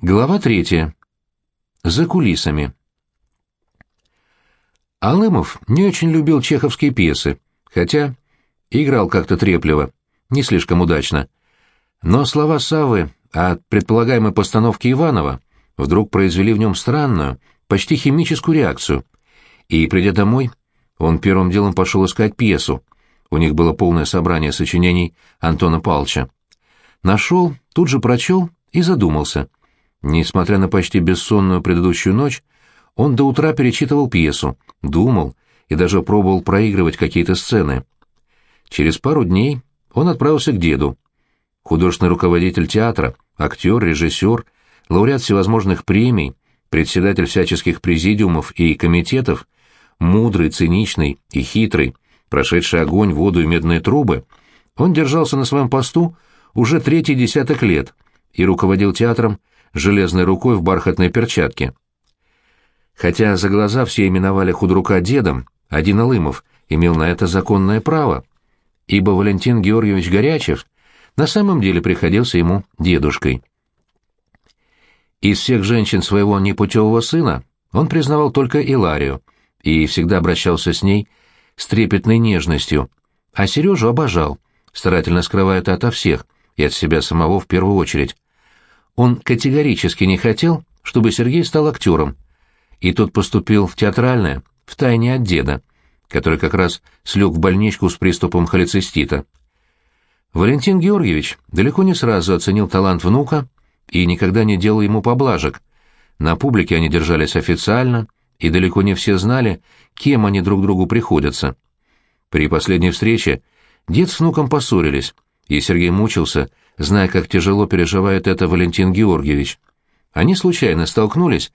Глава третья. За кулисами. Алымов не очень любил чеховские пьесы, хотя играл как-то трепливо, не слишком удачно. Но слова Савы о предполагаемой постановке Иванова вдруг произвели в нем странную, почти химическую реакцию. И, придя домой, он первым делом пошел искать пьесу. У них было полное собрание сочинений Антона Павловича. Нашел, тут же прочел и задумался. Несмотря на почти бессонную предыдущую ночь, он до утра перечитывал пьесу, думал и даже пробовал проигрывать какие-то сцены. Через пару дней он отправился к деду. Художественный руководитель театра, актер, режиссер, лауреат всевозможных премий, председатель всяческих президиумов и комитетов, мудрый, циничный и хитрый, прошедший огонь, воду и медные трубы, он держался на своем посту уже третий десяток лет и руководил театром железной рукой в бархатной перчатке. Хотя за глаза все именовали худрука дедом, один Алымов имел на это законное право, ибо Валентин Георгиевич Горячев на самом деле приходился ему дедушкой. Из всех женщин своего непутевого сына он признавал только Иларию и всегда обращался с ней с трепетной нежностью, а Сережу обожал, старательно скрывая это ото всех и от себя самого в первую очередь. Он категорически не хотел, чтобы Сергей стал актером, и тот поступил в театральное, втайне от деда, который как раз слег в больничку с приступом холецистита. Валентин Георгиевич далеко не сразу оценил талант внука и никогда не делал ему поблажек. На публике они держались официально, и далеко не все знали, кем они друг другу приходятся. При последней встрече дед с внуком поссорились, и Сергей мучился, зная, как тяжело переживает это Валентин Георгиевич. Они случайно столкнулись,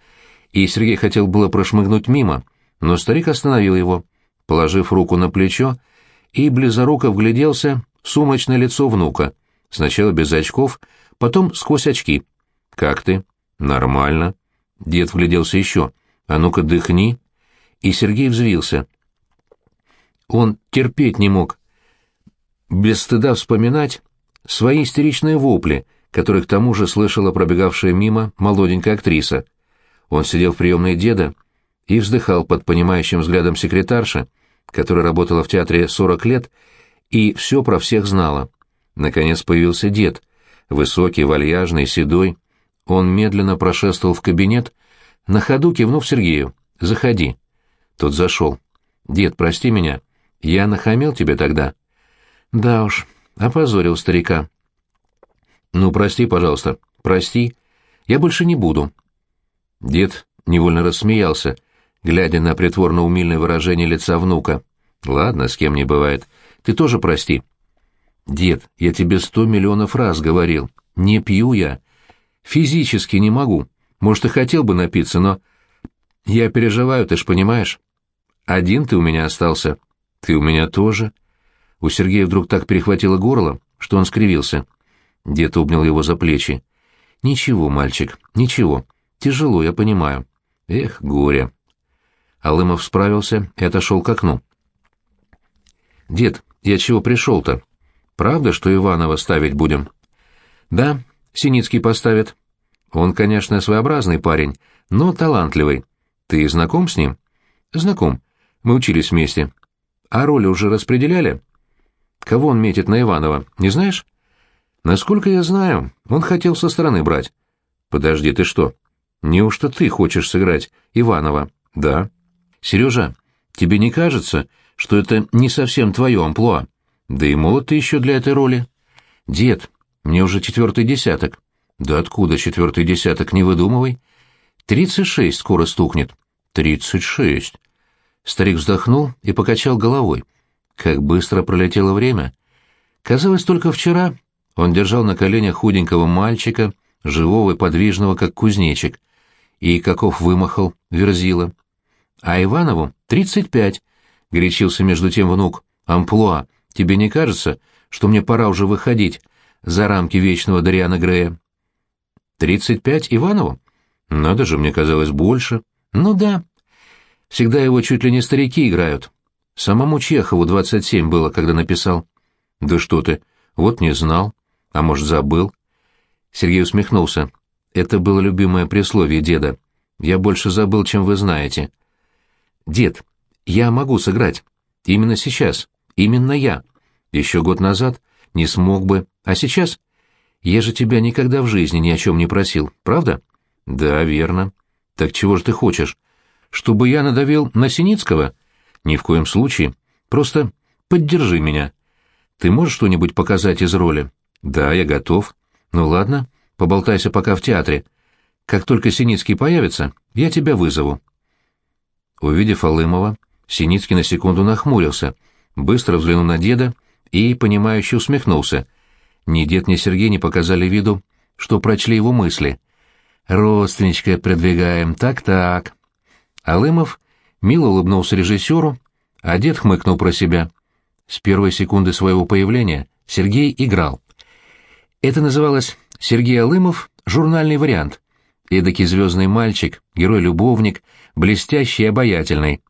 и Сергей хотел было прошмыгнуть мимо, но старик остановил его, положив руку на плечо, и близоруко вгляделся в сумрачное лицо внука, сначала без очков, потом сквозь очки. «Как ты?» «Нормально». Дед вгляделся еще. «А ну-ка, дыхни». И Сергей взвился. Он терпеть не мог. Без стыда вспоминать свои истеричные вопли, которые к тому же слышала пробегавшая мимо молоденькая актриса. Он сидел в приемной деда и вздыхал под понимающим взглядом секретарши, которая работала в театре 40 лет и все про всех знала. Наконец появился дед, высокий, вальяжный, седой. Он медленно прошествовал в кабинет, на ходу кивнув Сергею. «Заходи». Тот зашел. «Дед, прости меня. Я нахамил тебе тогда?» «Да уж, опозорил старика». «Ну, прости, пожалуйста, прости. Я больше не буду». Дед невольно рассмеялся, глядя на притворно-умильное выражение лица внука. «Ладно, с кем не бывает. Ты тоже прости». «Дед, я тебе сто миллионов раз говорил. Не пью я. Физически не могу. Может, и хотел бы напиться, но... Я переживаю, ты ж понимаешь. Один ты у меня остался. Ты у меня тоже». У Сергея вдруг так перехватило горло, что он скривился. Дед обнял его за плечи. «Ничего, мальчик, ничего. Тяжело, я понимаю. Эх, горе». Алымов справился и отошел к окну. «Дед, я чего пришел-то? Правда, что Иванова ставить будем?» «Да, Синицкий поставит. Он, конечно, своеобразный парень, но талантливый. Ты знаком с ним?» «Знаком. Мы учились вместе. А роли уже распределяли?» «Кого он метит на Иванова, не знаешь?» «Насколько я знаю, он хотел со стороны брать». «Подожди, ты что? Неужто ты хочешь сыграть Иванова?» «Да». «Сережа, тебе не кажется, что это не совсем твое амплуа. Да и молод ты еще для этой роли. Дед, мне уже четвертый десяток. Да откуда четвертый десяток, не выдумывай. Тридцать шесть скоро стукнет. Тридцать шесть. Старик вздохнул и покачал головой. Как быстро пролетело время. Казалось, только вчера он держал на коленях худенького мальчика, живого и подвижного, как кузнечик, и каков вымахал верзила. А Иванову тридцать пять, горячился между тем внук. «Амплуа, тебе не кажется, что мне пора уже выходить за рамки вечного Дариана Грея?» «Тридцать пять Иванову? Надо же, мне казалось, больше. Ну да. Всегда его чуть ли не старики играют. Самому Чехову двадцать семь было, когда написал». «Да что ты, вот не знал. А может, забыл?» Сергей усмехнулся. Это было любимое присловие деда. Я больше забыл, чем вы знаете. Дед, я могу сыграть. Именно сейчас. Именно я. Еще год назад не смог бы. А сейчас? Я же тебя никогда в жизни ни о чем не просил, правда? Да, верно. Так чего же ты хочешь? Чтобы я надавил на Синицкого? Ни в коем случае. Просто поддержи меня. Ты можешь что-нибудь показать из роли? Да, я готов. Ну ладно, поболтайся пока в театре. Как только Синицкий появится, я тебя вызову. Увидев Алымова, Синицкий на секунду нахмурился, быстро взглянул на деда и, понимающе усмехнулся. Ни дед, ни Сергей не показали виду, что прочли его мысли. «Родственничка продвигаем, так-так». Алымов мило улыбнулся режиссеру, а дед хмыкнул про себя. С первой секунды своего появления Сергей играл. Это называлось «Сергей Алымов. Журнальный вариант». Эдакий звездный мальчик, герой-любовник, блестящий и обаятельный.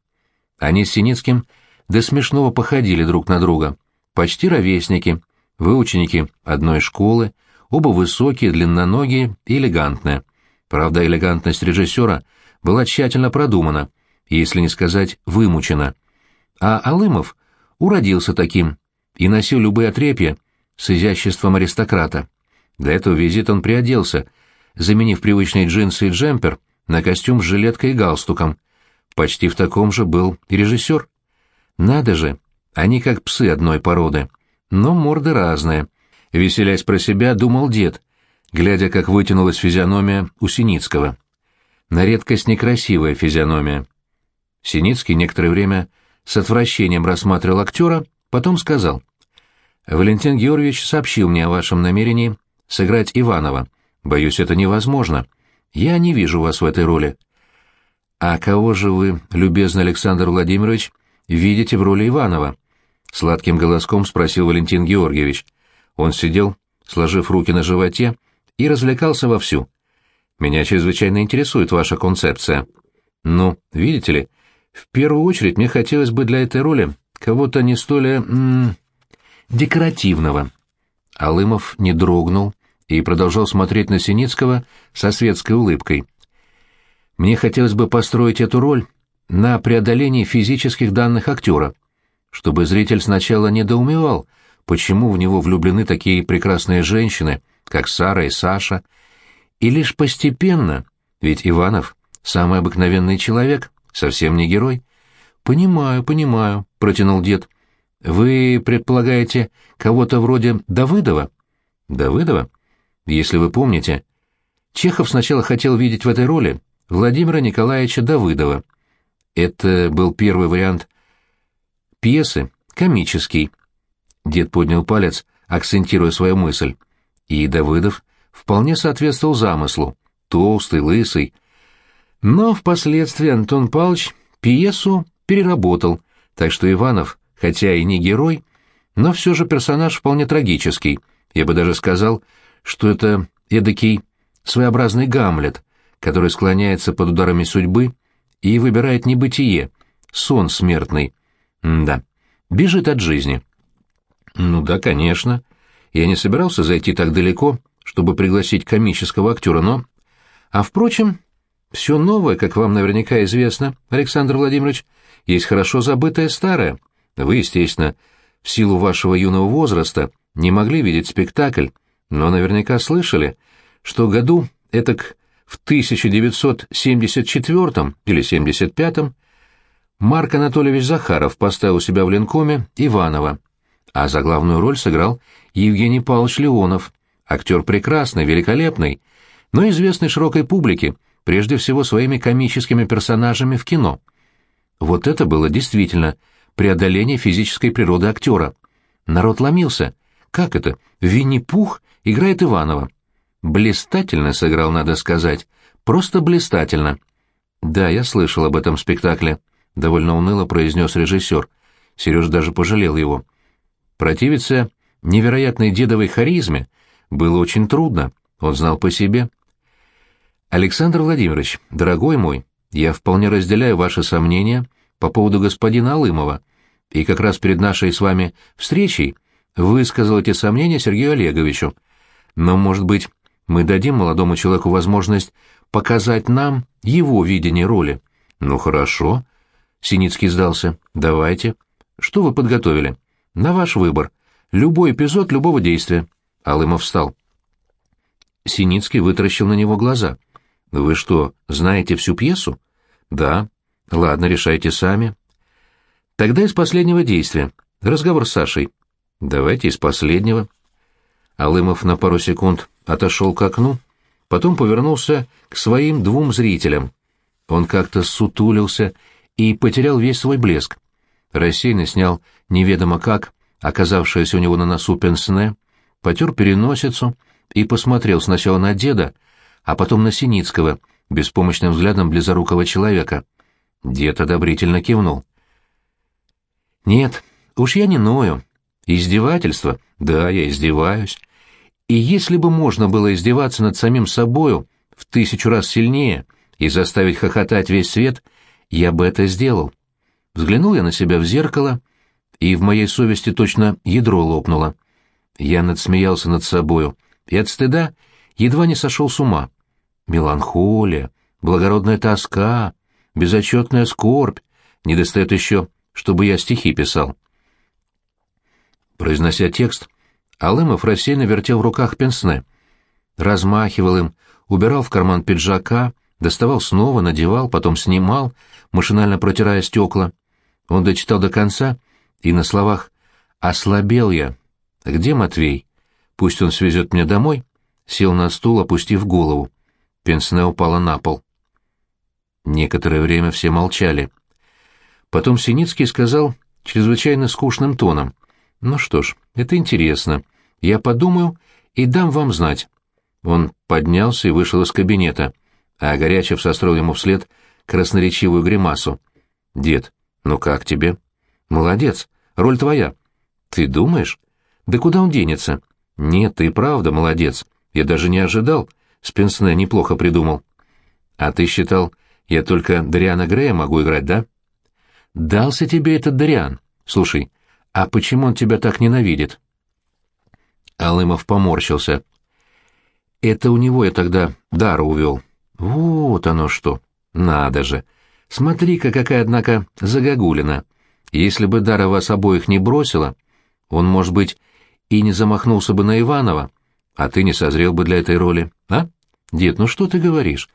Они с Синицким до смешного походили друг на друга. Почти ровесники, выученики одной школы, оба высокие, длинноногие и элегантные. Правда, элегантность режиссера была тщательно продумана, если не сказать вымучена. А Алымов уродился таким и носил любые отрепья с изяществом аристократа. Для этого визита он приоделся, заменив привычные джинсы и джемпер на костюм с жилеткой и галстуком. Почти в таком же был и режиссер. Надо же, они как псы одной породы, но морды разные. Веселясь про себя, думал дед, глядя, как вытянулась физиономия у Синицкого. На редкость некрасивая физиономия. Синицкий некоторое время с отвращением рассматривал актера, потом сказал. «Валентин Георгиевич сообщил мне о вашем намерении сыграть Иванова. Боюсь, это невозможно. Я не вижу вас в этой роли». «А кого же вы, любезный Александр Владимирович, видите в роли Иванова?» Сладким голоском спросил Валентин Георгиевич. Он сидел, сложив руки на животе, и развлекался вовсю. «Меня чрезвычайно интересует ваша концепция. Ну, видите ли, в первую очередь мне хотелось бы для этой роли кого-то не столь... М -м, декоративного». Алымов не дрогнул и продолжал смотреть на Синицкого со светской улыбкой. «Мне хотелось бы построить эту роль на преодолении физических данных актера, чтобы зритель сначала недоумевал, почему в него влюблены такие прекрасные женщины, как Сара и Саша, и лишь постепенно, ведь Иванов — самый обыкновенный человек, совсем не герой. «Понимаю, понимаю», — протянул дед. «Вы предполагаете кого-то вроде Давыдова?» «Давыдова? Если вы помните, Чехов сначала хотел видеть в этой роли Владимира Николаевича Давыдова. Это был первый вариант пьесы, комический». Дед поднял палец, акцентируя свою мысль. И Давыдов вполне соответствовал замыслу, толстый, лысый, но впоследствии Антон Павлович пьесу переработал, так что Иванов, хотя и не герой, но все же персонаж вполне трагический. Я бы даже сказал, что это эдакий своеобразный Гамлет, который склоняется под ударами судьбы и выбирает небытие, сон смертный. М да, бежит от жизни. Ну да, конечно. Я не собирался зайти так далеко, чтобы пригласить комического актера, но... А впрочем, все новое, как вам наверняка известно, Александр Владимирович, есть хорошо забытое старое. Вы, естественно, в силу вашего юного возраста не могли видеть спектакль, но наверняка слышали, что году этак в 1974 или 75 Марк Анатольевич Захаров поставил себя в Ленкоме Иванова, а за главную роль сыграл Евгений Павлович Леонов, актер прекрасный, великолепный, но известный широкой публике, прежде всего своими комическими персонажами в кино. Вот это было действительно преодоление физической природы актера. Народ ломился. Как это? Винни-Пух играет Иванова. Блистательно сыграл, надо сказать. Просто блистательно. Да, я слышал об этом спектакле. Довольно уныло произнес режиссер. Сереж даже пожалел его. Противиться невероятной дедовой харизме было очень трудно, он знал по себе. Александр Владимирович, дорогой мой, я вполне разделяю ваши сомнения по поводу господина Алымова, и как раз перед нашей с вами встречей высказал эти сомнения Сергею Олеговичу. Но, может быть, Мы дадим молодому человеку возможность показать нам его видение роли. Ну хорошо. Синицкий сдался. Давайте. Что вы подготовили? На ваш выбор. Любой эпизод любого действия. Алымов встал. Синицкий вытаращил на него глаза. Вы что, знаете всю пьесу? Да. Ладно, решайте сами. Тогда из последнего действия. Разговор с Сашей. Давайте из последнего. Алымов на пару секунд отошел к окну, потом повернулся к своим двум зрителям. Он как-то сутулился и потерял весь свой блеск. Рассеянно снял неведомо как, оказавшееся у него на носу пенсне, потер переносицу и посмотрел сначала на деда, а потом на Синицкого, беспомощным взглядом близорукого человека. Дед одобрительно кивнул. «Нет, уж я не ною. Издевательство? Да, я издеваюсь. И если бы можно было издеваться над самим собою в тысячу раз сильнее и заставить хохотать весь свет, я бы это сделал. Взглянул я на себя в зеркало, и в моей совести точно ядро лопнуло. Я надсмеялся над собою, и от стыда едва не сошел с ума. Меланхолия, благородная тоска, безотчетная скорбь, недостает еще, чтобы я стихи писал. Произнося текст, Алымов рассеянно вертел в руках пенсне, размахивал им, убирал в карман пиджака, доставал снова, надевал, потом снимал, машинально протирая стекла. Он дочитал до конца, и на словах «Ослабел я». «Где Матвей? Пусть он свезет меня домой», сел на стул, опустив голову. Пенсне упала на пол. Некоторое время все молчали. Потом Синицкий сказал чрезвычайно скучным тоном. «Ну что ж, это интересно. Я подумаю и дам вам знать». Он поднялся и вышел из кабинета, а Горячев состроил ему вслед красноречивую гримасу. «Дед, ну как тебе?» «Молодец, роль твоя». «Ты думаешь?» «Да куда он денется?» «Нет, ты правда молодец. Я даже не ожидал. Спенсне неплохо придумал». «А ты считал, я только Дариана Грея могу играть, да?» «Дался тебе этот Дариан. Слушай, «А почему он тебя так ненавидит?» Алымов поморщился. «Это у него я тогда Дара увел». «Вот оно что! Надо же! Смотри-ка, какая, однако, загогулина! Если бы Дара вас обоих не бросила, он, может быть, и не замахнулся бы на Иванова, а ты не созрел бы для этой роли, а? Дед, ну что ты говоришь?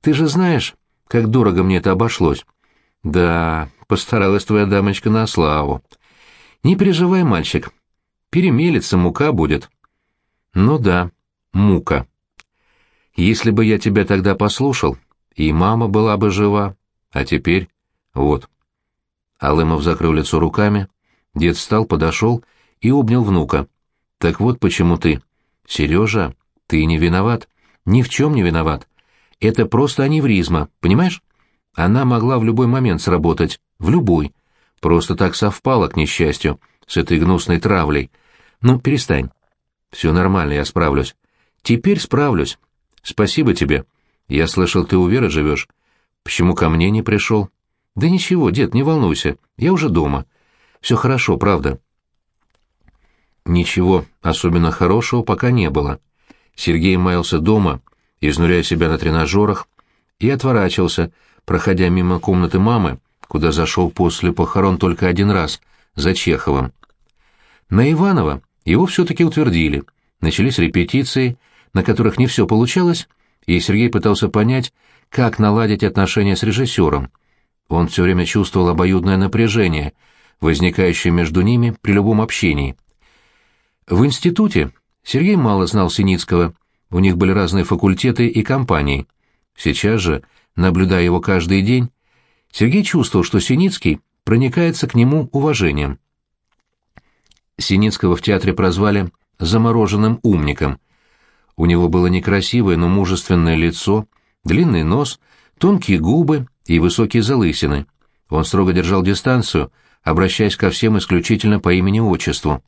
Ты же знаешь, как дорого мне это обошлось». «Да, постаралась твоя дамочка на славу. Не переживай, мальчик. Перемелется, мука будет. Ну да, мука. Если бы я тебя тогда послушал, и мама была бы жива, а теперь вот. Алымов закрыл лицо руками, дед встал, подошел и обнял внука. Так вот почему ты... Сережа, ты не виноват. Ни в чем не виноват. Это просто аневризма, понимаешь? Она могла в любой момент сработать, в любой. Просто так совпало, к несчастью, с этой гнусной травлей. Ну, перестань. Все нормально, я справлюсь. Теперь справлюсь. Спасибо тебе. Я слышал, ты у Веры живешь. Почему ко мне не пришел? Да ничего, дед, не волнуйся. Я уже дома. Все хорошо, правда. Ничего особенно хорошего пока не было. Сергей маялся дома, изнуряя себя на тренажерах, и отворачивался, проходя мимо комнаты мамы, куда зашел после похорон только один раз, за Чеховым. На Иванова его все-таки утвердили. Начались репетиции, на которых не все получалось, и Сергей пытался понять, как наладить отношения с режиссером. Он все время чувствовал обоюдное напряжение, возникающее между ними при любом общении. В институте Сергей мало знал Синицкого, у них были разные факультеты и компании. Сейчас же, наблюдая его каждый день, Сергей чувствовал, что Синицкий проникается к нему уважением. Синицкого в театре прозвали «замороженным умником». У него было некрасивое, но мужественное лицо, длинный нос, тонкие губы и высокие залысины. Он строго держал дистанцию, обращаясь ко всем исключительно по имени-отчеству.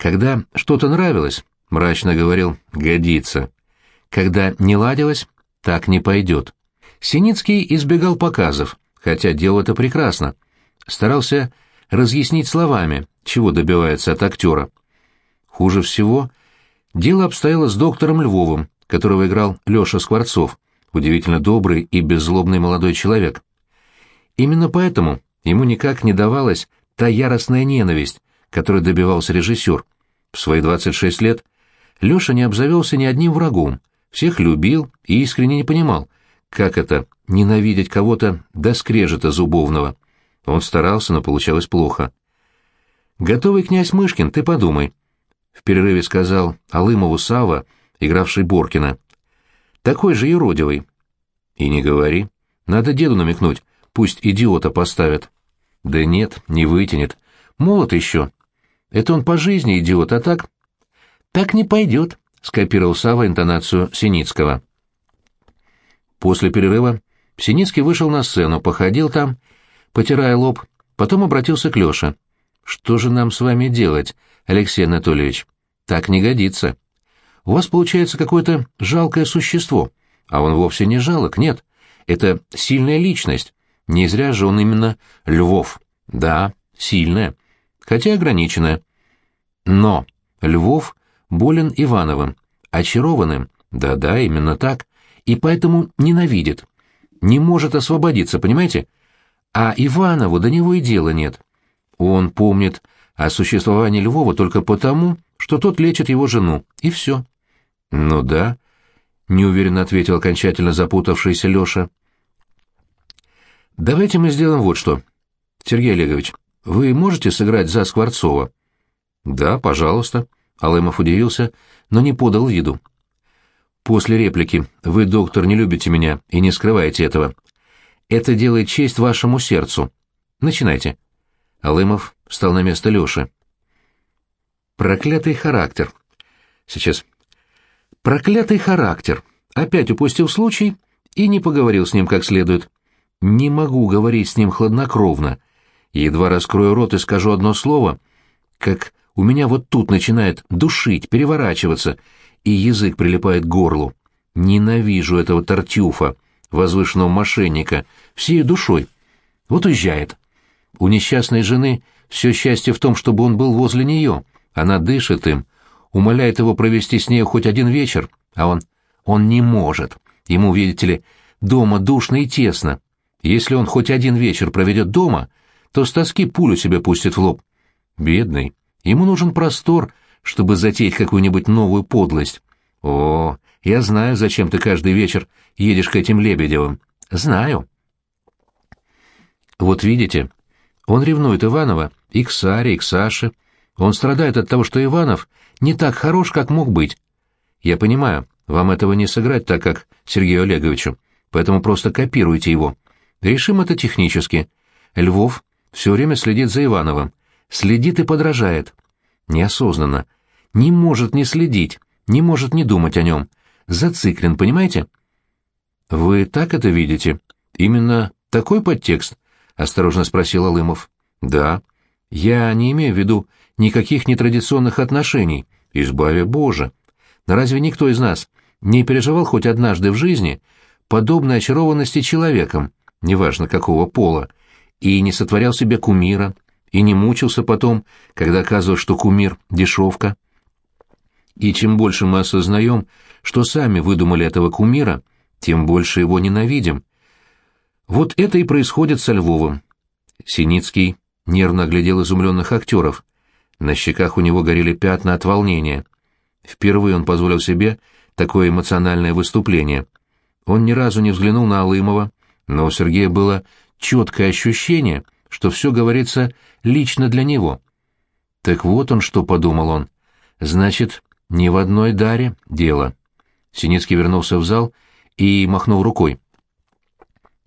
Когда что-то нравилось, мрачно говорил «годится». Когда не ладилось, так не пойдет. Синицкий избегал показов, хотя делал это прекрасно. Старался разъяснить словами, чего добивается от актера. Хуже всего Дело обстояло с доктором Львовым, которого играл Леша Скворцов, удивительно добрый и беззлобный молодой человек. Именно поэтому ему никак не давалась та яростная ненависть, которой добивался режиссер. В свои 26 лет Леша не обзавелся ни одним врагом, всех любил и искренне не понимал, как это — ненавидеть кого-то до скрежета зубовного. Он старался, но получалось плохо. «Готовый князь Мышкин, ты подумай», — в перерыве сказал Алымову Сава, игравший Боркина. «Такой же юродивый». «И не говори. Надо деду намекнуть, пусть идиота поставят». «Да нет, не вытянет. Молод еще. Это он по жизни идиот, а так...» «Так не пойдет», — скопировал Сава интонацию Синицкого. После перерыва Синицкий вышел на сцену, походил там, потирая лоб, потом обратился к Леше. «Что же нам с вами делать, Алексей Анатольевич? Так не годится. У вас получается какое-то жалкое существо, а он вовсе не жалок, нет. Это сильная личность. Не зря же он именно Львов. Да, сильная, хотя ограниченная. Но Львов болен Ивановым, очарованным, да-да, именно так, и поэтому ненавидит. Не может освободиться, понимаете? А Иванову до него и дела нет. Он помнит о существовании Львова только потому, что тот лечит его жену, и все. — Ну да, — неуверенно ответил окончательно запутавшийся Леша. — Давайте мы сделаем вот что. Сергей Олегович, вы можете сыграть за Скворцова? — Да, пожалуйста. Алымов удивился, но не подал виду. После реплики «Вы, доктор, не любите меня и не скрываете этого». Это делает честь вашему сердцу. Начинайте. Алымов встал на место Лёши. Проклятый характер. Сейчас. Проклятый характер. Опять упустил случай и не поговорил с ним как следует. Не могу говорить с ним хладнокровно. Едва раскрою рот и скажу одно слово, как у меня вот тут начинает душить, переворачиваться, и язык прилипает к горлу. Ненавижу этого тортюфа, возвышенного мошенника, всей душой. Вот уезжает. У несчастной жены все счастье в том, чтобы он был возле нее. Она дышит им, умоляет его провести с нею хоть один вечер, а он... он не может. Ему, видите ли, дома душно и тесно. Если он хоть один вечер проведет дома, то с тоски пулю себе пустит в лоб. Бедный. Ему нужен простор, чтобы затеять какую-нибудь новую подлость. О, я знаю, зачем ты каждый вечер едешь к этим Лебедевым. Знаю. Вот видите, он ревнует Иванова и к Саре, и к Саше. Он страдает от того, что Иванов не так хорош, как мог быть. Я понимаю, вам этого не сыграть так, как Сергею Олеговичу, поэтому просто копируйте его. Решим это технически. Львов все время следит за Ивановым, следит и подражает неосознанно, не может не следить, не может не думать о нем, зациклен, понимаете? Вы так это видите? Именно такой подтекст? Осторожно спросил Алымов. Да. Я не имею в виду никаких нетрадиционных отношений, избави Боже. Но разве никто из нас не переживал хоть однажды в жизни подобной очарованности человеком, неважно какого пола, и не сотворял себе кумира, и не мучился потом, когда оказывалось, что кумир — дешевка. И чем больше мы осознаем, что сами выдумали этого кумира, тем больше его ненавидим. Вот это и происходит со Львовым. Синицкий нервно оглядел изумленных актеров. На щеках у него горели пятна от волнения. Впервые он позволил себе такое эмоциональное выступление. Он ни разу не взглянул на Алымова, но у Сергея было четкое ощущение — что все говорится лично для него. Так вот он что, подумал он. Значит, не в одной даре дело. Синицкий вернулся в зал и махнул рукой.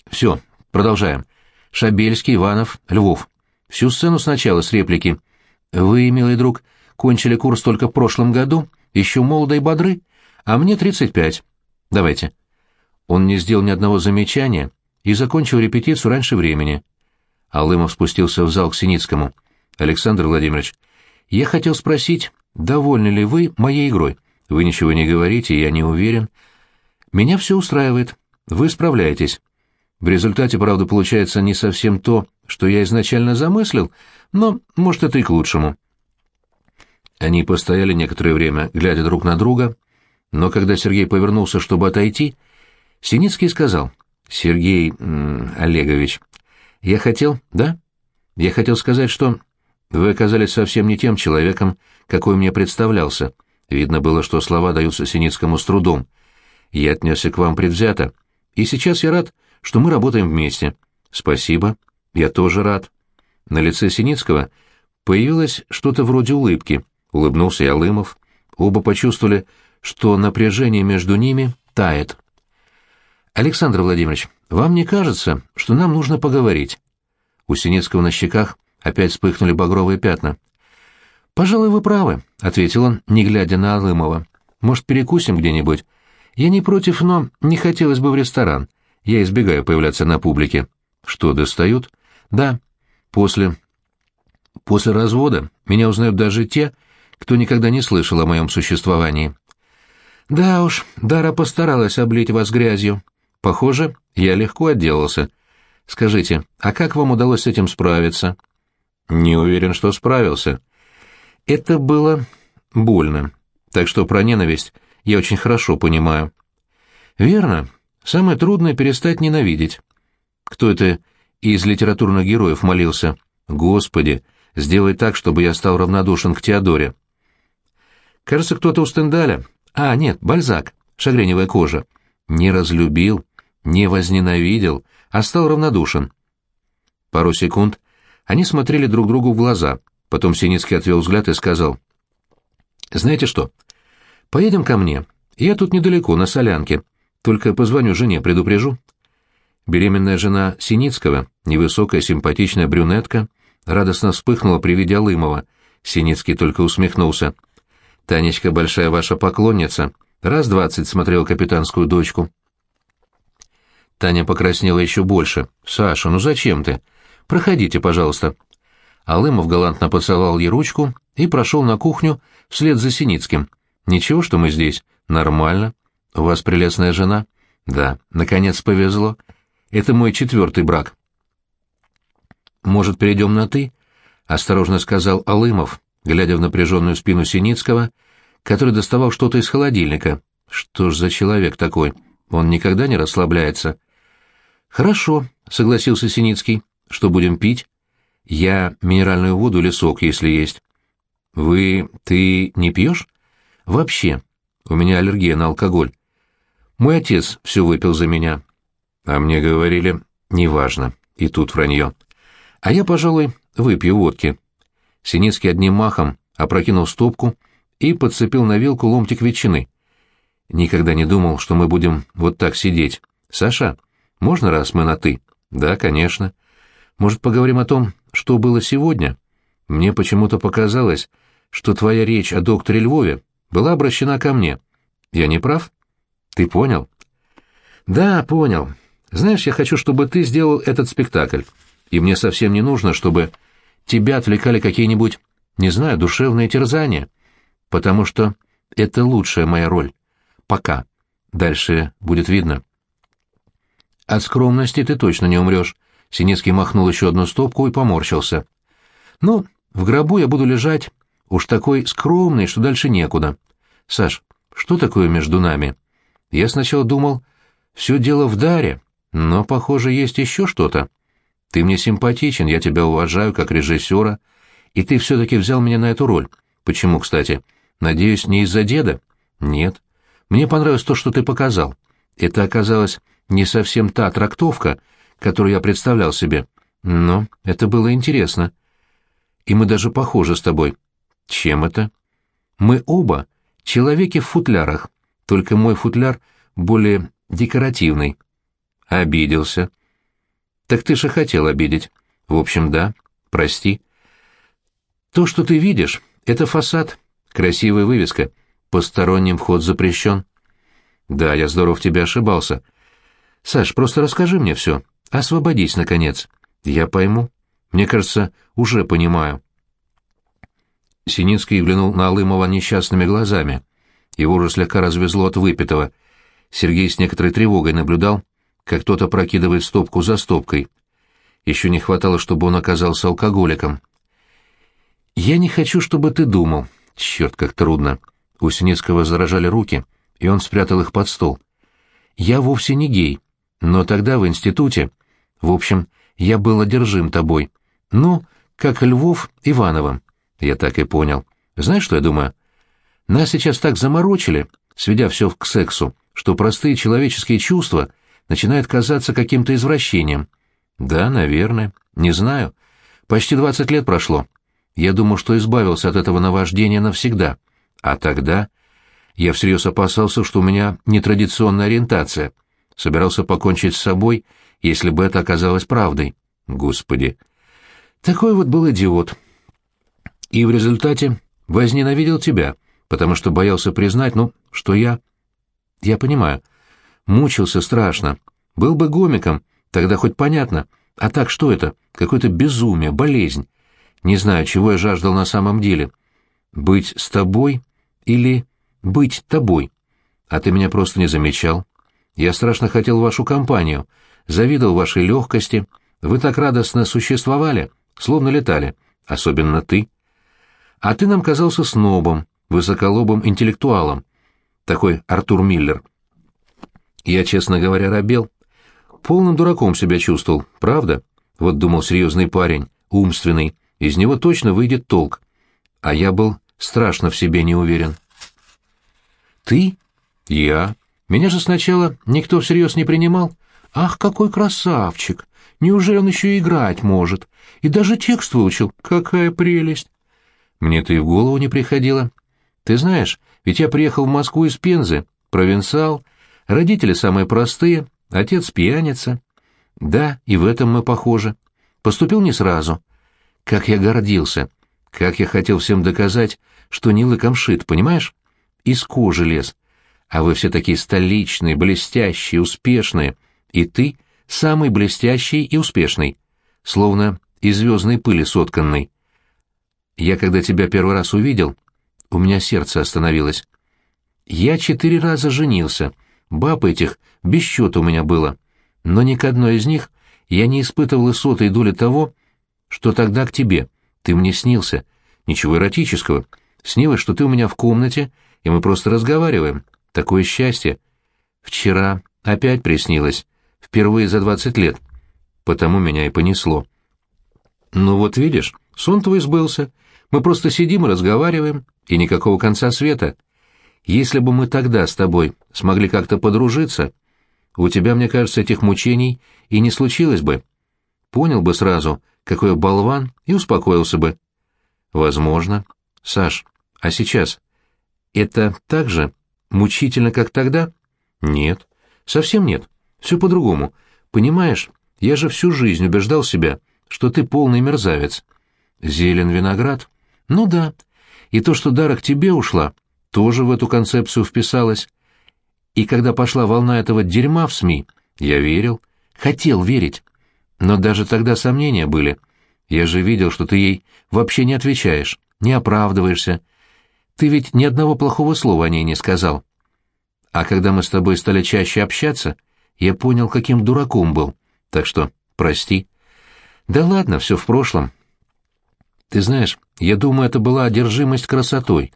Все, продолжаем. Шабельский, Иванов, Львов. Всю сцену сначала с реплики. Вы, милый друг, кончили курс только в прошлом году, еще молоды и бодры, а мне тридцать пять. Давайте. Он не сделал ни одного замечания и закончил репетицию раньше времени. Алымов спустился в зал к Синицкому. «Александр Владимирович, я хотел спросить, довольны ли вы моей игрой? Вы ничего не говорите, я не уверен. Меня все устраивает. Вы справляетесь. В результате, правда, получается не совсем то, что я изначально замыслил, но, может, это и к лучшему». Они постояли некоторое время, глядя друг на друга, но когда Сергей повернулся, чтобы отойти, Синицкий сказал, «Сергей Олегович, я хотел, да? Я хотел сказать, что вы оказались совсем не тем человеком, какой мне представлялся. Видно было, что слова даются Синицкому с трудом. Я отнесся к вам предвзято, и сейчас я рад, что мы работаем вместе. Спасибо, я тоже рад». На лице Синицкого появилось что-то вроде улыбки. Улыбнулся и Алымов. Оба почувствовали, что напряжение между ними тает. «Александр Владимирович, вам не кажется, что нам нужно поговорить?» У Синицкого на щеках опять вспыхнули багровые пятна. «Пожалуй, вы правы», — ответил он, не глядя на Алымова. «Может, перекусим где-нибудь? Я не против, но не хотелось бы в ресторан. Я избегаю появляться на публике». «Что, достают?» «Да. После...» «После развода меня узнают даже те, кто никогда не слышал о моем существовании». Да уж, Дара постаралась облить вас грязью. Похоже, я легко отделался. Скажите, а как вам удалось с этим справиться? Не уверен, что справился. Это было больно. Так что про ненависть я очень хорошо понимаю. Верно. Самое трудное — перестать ненавидеть. Кто это из литературных героев молился? Господи, сделай так, чтобы я стал равнодушен к Теодоре. Кажется, кто-то у Стендаля а, нет, Бальзак, шагреневая кожа. Не разлюбил, не возненавидел, а стал равнодушен. Пару секунд они смотрели друг другу в глаза, потом Синицкий отвел взгляд и сказал. «Знаете что? Поедем ко мне. Я тут недалеко, на солянке. Только позвоню жене, предупрежу». Беременная жена Синицкого, невысокая симпатичная брюнетка, радостно вспыхнула при виде Алымова. Синицкий только усмехнулся. Танечка большая ваша поклонница. Раз двадцать смотрел капитанскую дочку. Таня покраснела еще больше. «Саша, ну зачем ты? Проходите, пожалуйста». Алымов галантно поцеловал ей ручку и прошел на кухню вслед за Синицким. «Ничего, что мы здесь? Нормально. У вас прелестная жена?» «Да, наконец повезло. Это мой четвертый брак». «Может, перейдем на «ты»?» — осторожно сказал Алымов, глядя в напряженную спину Синицкого, который доставал что-то из холодильника. Что ж за человек такой? Он никогда не расслабляется. «Хорошо», — согласился Синицкий. «Что будем пить?» «Я минеральную воду или сок, если есть». «Вы... ты не пьешь?» «Вообще. У меня аллергия на алкоголь. Мой отец все выпил за меня». А мне говорили, неважно. И тут вранье. А я, пожалуй, выпью водки. Синицкий одним махом опрокинул стопку и подцепил на вилку ломтик ветчины. Никогда не думал, что мы будем вот так сидеть. Саша, можно раз мы на «ты»? Да, конечно. Может, поговорим о том, что было сегодня? Мне почему-то показалось, что твоя речь о докторе Львове была обращена ко мне. Я не прав? Ты понял? Да, понял. Знаешь, я хочу, чтобы ты сделал этот спектакль. И мне совсем не нужно, чтобы тебя отвлекали какие-нибудь, не знаю, душевные терзания, потому что это лучшая моя роль. Пока. Дальше будет видно. От скромности ты точно не умрешь. Синицкий махнул еще одну стопку и поморщился. Ну, в гробу я буду лежать, уж такой скромный, что дальше некуда. Саш, что такое между нами? Я сначала думал, все дело в даре, но, похоже, есть еще что-то. Ты мне симпатичен, я тебя уважаю как режиссера, и ты все-таки взял меня на эту роль. Почему, кстати? Надеюсь, не из-за деда? Нет. Мне понравилось то, что ты показал. Это оказалось не совсем та трактовка, которую я представлял себе. Но это было интересно. И мы даже похожи с тобой. Чем это? Мы оба человеки в футлярах, только мой футляр более декоративный. Обиделся. Так ты же хотел обидеть. В общем, да. Прости. То, что ты видишь, это фасад, красивая вывеска. Посторонним вход запрещен. Да, я здорово в тебя ошибался. Саш, просто расскажи мне все. Освободись, наконец. Я пойму. Мне кажется, уже понимаю. Синицкий взглянул на Алымова несчастными глазами. Его уже слегка развезло от выпитого. Сергей с некоторой тревогой наблюдал, как кто-то прокидывает стопку за стопкой. Еще не хватало, чтобы он оказался алкоголиком. «Я не хочу, чтобы ты думал. Черт, как трудно. У Синицкого заражали руки, и он спрятал их под стол. Я вовсе не гей, но тогда в институте... В общем, я был одержим тобой. Ну, как Львов Ивановым. Я так и понял. Знаешь, что я думаю? Нас сейчас так заморочили, сведя все к сексу, что простые человеческие чувства начинают казаться каким-то извращением. Да, наверное. Не знаю. Почти двадцать лет прошло. Я думал, что избавился от этого наваждения навсегда. А тогда я всерьез опасался, что у меня нетрадиционная ориентация. Собирался покончить с собой, если бы это оказалось правдой. Господи. Такой вот был идиот. И в результате возненавидел тебя, потому что боялся признать, ну, что я... Я понимаю. Мучился страшно. Был бы гомиком, тогда хоть понятно. А так что это? Какое-то безумие, болезнь. Не знаю, чего я жаждал на самом деле. Быть с тобой или быть тобой. А ты меня просто не замечал. Я страшно хотел вашу компанию, завидовал вашей легкости. Вы так радостно существовали, словно летали. Особенно ты. А ты нам казался снобом, высоколобым интеллектуалом. Такой Артур Миллер. Я, честно говоря, робел. Полным дураком себя чувствовал, правда? Вот думал серьезный парень, умственный, из него точно выйдет толк. А я был страшно в себе не уверен. «Ты?» «Я. Меня же сначала никто всерьез не принимал. Ах, какой красавчик! Неужели он еще играть может? И даже текст выучил. Какая прелесть!» Мне-то и в голову не приходило. Ты знаешь, ведь я приехал в Москву из Пензы, провинциал, родители самые простые, отец пьяница. Да, и в этом мы похожи. Поступил не сразу. Как я гордился, как я хотел всем доказать, что не лыком шит, понимаешь? Из кожи лез. А вы все такие столичные, блестящие, успешные. И ты самый блестящий и успешный. Словно из звездной пыли сотканный. Я, когда тебя первый раз увидел, у меня сердце остановилось. Я четыре раза женился. Баб этих без счета у меня было. Но ни к одной из них я не испытывал и сотой доли того, что тогда к тебе. Ты мне снился. Ничего эротического. Снилось, что ты у меня в комнате, и мы просто разговариваем. Такое счастье. Вчера опять приснилось. Впервые за двадцать лет. Потому меня и понесло. Ну вот видишь, сон твой сбылся. Мы просто сидим и разговариваем, и никакого конца света. Если бы мы тогда с тобой смогли как-то подружиться, у тебя, мне кажется, этих мучений и не случилось бы. Понял бы сразу, какой болван, и успокоился бы. Возможно. Саш, а сейчас? Это так же мучительно, как тогда? Нет. Совсем нет. Все по-другому. Понимаешь, я же всю жизнь убеждал себя, что ты полный мерзавец. Зелен виноград? Ну да. И то, что Дара к тебе ушла, тоже в эту концепцию вписалось. И когда пошла волна этого дерьма в СМИ, я верил, хотел верить. Но даже тогда сомнения были. Я же видел, что ты ей вообще не отвечаешь, не оправдываешься. Ты ведь ни одного плохого слова о ней не сказал. А когда мы с тобой стали чаще общаться, я понял, каким дураком был. Так что прости. Да ладно, все в прошлом. Ты знаешь, я думаю, это была одержимость красотой.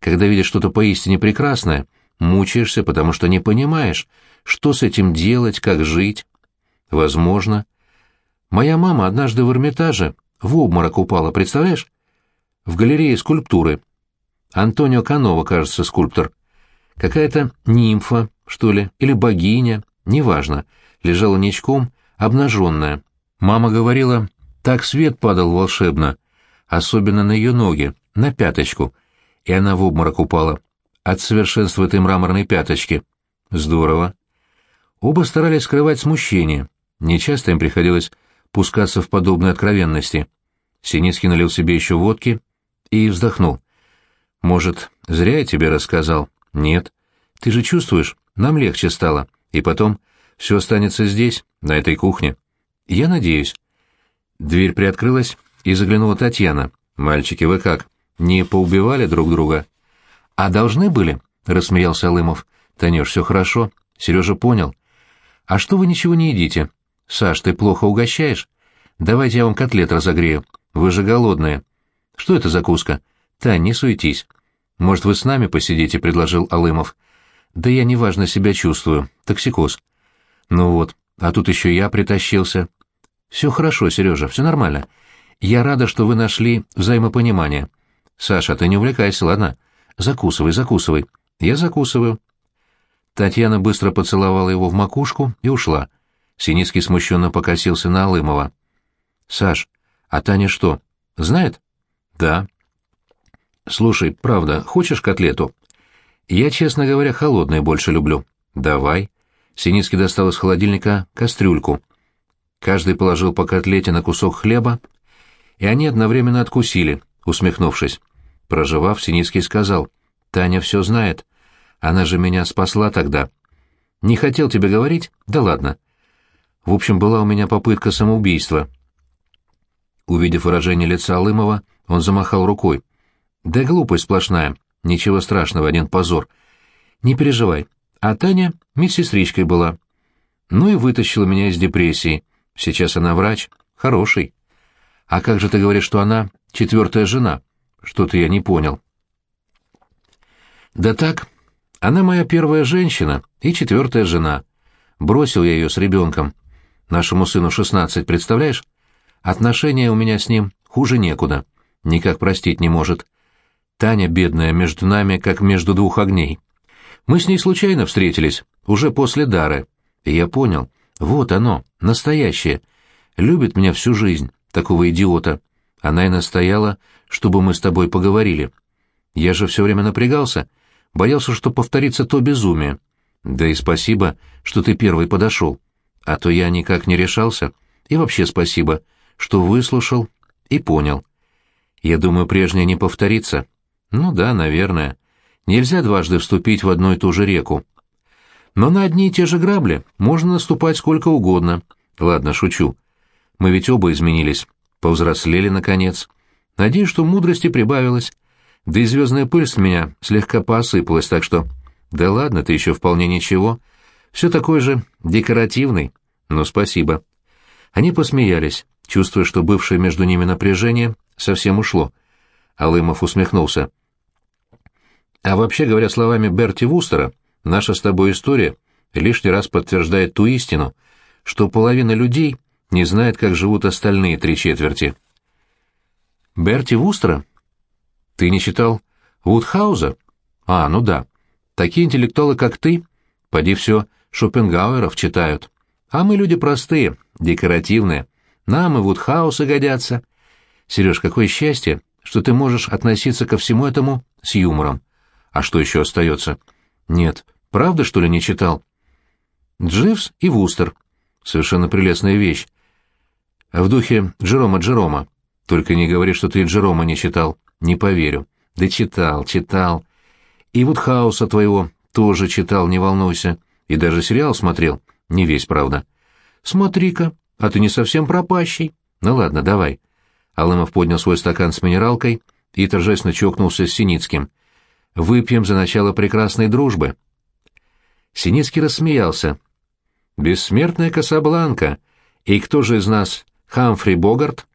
Когда видишь что-то поистине прекрасное, мучаешься, потому что не понимаешь, что с этим делать, как жить. Возможно, Моя мама однажды в Эрмитаже в обморок упала, представляешь? В галерее скульптуры. Антонио Канова, кажется, скульптор. Какая-то нимфа, что ли, или богиня, неважно, лежала ничком, обнаженная. Мама говорила, так свет падал волшебно, особенно на ее ноги, на пяточку, и она в обморок упала. От совершенства этой мраморной пяточки. Здорово. Оба старались скрывать смущение. Нечасто им приходилось пускаться в подобные откровенности. Синицкий налил себе еще водки и вздохнул. «Может, зря я тебе рассказал?» «Нет. Ты же чувствуешь, нам легче стало. И потом, все останется здесь, на этой кухне. Я надеюсь». Дверь приоткрылась, и заглянула Татьяна. «Мальчики, вы как, не поубивали друг друга?» «А должны были?» — рассмеялся Алымов. «Танюш, все хорошо. Сережа понял. А что вы ничего не едите? «Саш, ты плохо угощаешь? Давайте я вам котлет разогрею. Вы же голодные. Что это закуска? «Тань, не суетись. Может, вы с нами посидите?» — предложил Алымов. «Да я неважно себя чувствую. Токсикоз». «Ну вот, а тут еще я притащился». «Все хорошо, Сережа, все нормально. Я рада, что вы нашли взаимопонимание. Саша, ты не увлекайся, ладно? Закусывай, закусывай. Я закусываю». Татьяна быстро поцеловала его в макушку и ушла. Синицкий смущенно покосился на Алымова. «Саш, а Таня что, знает?» «Да». «Слушай, правда, хочешь котлету?» «Я, честно говоря, холодные больше люблю». «Давай». Синицкий достал из холодильника кастрюльку. Каждый положил по котлете на кусок хлеба, и они одновременно откусили, усмехнувшись. Проживав, Синицкий сказал, «Таня все знает. Она же меня спасла тогда. Не хотел тебе говорить? Да ладно. В общем, была у меня попытка самоубийства». Увидев выражение лица Алымова, он замахал рукой. «Да глупость сплошная. Ничего страшного, один позор. Не переживай. А Таня медсестричкой была. Ну и вытащила меня из депрессии. Сейчас она врач. Хороший. А как же ты говоришь, что она четвертая жена? Что-то я не понял». «Да так. Она моя первая женщина и четвертая жена. Бросил я ее с ребенком. Нашему сыну шестнадцать, представляешь? Отношения у меня с ним хуже некуда. Никак простить не может. Таня, бедная, между нами, как между двух огней. Мы с ней случайно встретились, уже после дары. И я понял, вот оно, настоящее. Любит меня всю жизнь, такого идиота. Она и настояла, чтобы мы с тобой поговорили. Я же все время напрягался, боялся, что повторится то безумие. Да и спасибо, что ты первый подошел. А то я никак не решался. И вообще спасибо, что выслушал и понял. Я думаю, прежнее не повторится. Ну да, наверное. Нельзя дважды вступить в одну и ту же реку. Но на одни и те же грабли можно наступать сколько угодно. Ладно, шучу. Мы ведь оба изменились. Повзрослели, наконец. Надеюсь, что мудрости прибавилось. Да и звездная пыль с меня слегка посыпалась, так что... Да ладно, ты еще вполне ничего. Все такой же декоративный. Но спасибо. Они посмеялись чувствуя, что бывшее между ними напряжение совсем ушло. Алымов усмехнулся. «А вообще, говоря словами Берти Вустера, наша с тобой история лишний раз подтверждает ту истину, что половина людей не знает, как живут остальные три четверти». «Берти Вустера? Ты не читал Вудхауза? А, ну да. Такие интеллектуалы, как ты, поди все Шопенгауэров читают. А мы люди простые, декоративные». Нам и Вудхаусы годятся. Сереж, какое счастье, что ты можешь относиться ко всему этому с юмором. А что еще остается? Нет, правда, что ли, не читал? Дживс и Вустер. Совершенно прелестная вещь. В духе Джерома Джерома. Только не говори, что ты Джерома не читал. Не поверю. Да читал, читал. И Вудхауса твоего тоже читал, не волнуйся. И даже сериал смотрел. Не весь, правда. Смотри-ка, а ты не совсем пропащий. Ну ладно, давай. Алымов поднял свой стакан с минералкой и торжественно чокнулся с Синицким. Выпьем за начало прекрасной дружбы. Синицкий рассмеялся. Бессмертная Касабланка. И кто же из нас Хамфри Богарт?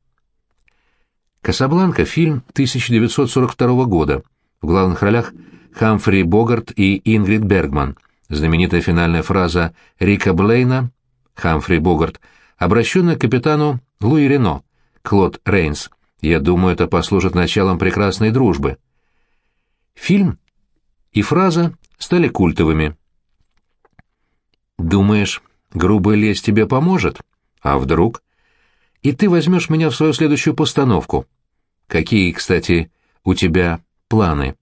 Касабланка — фильм 1942 года. В главных ролях Хамфри Богарт и Ингрид Бергман. Знаменитая финальная фраза Рика Блейна «Хамфри Богарт» обращенная к капитану Луи Рено, Клод Рейнс. Я думаю, это послужит началом прекрасной дружбы. Фильм и фраза стали культовыми. «Думаешь, грубая лесть тебе поможет? А вдруг? И ты возьмешь меня в свою следующую постановку. Какие, кстати, у тебя планы?»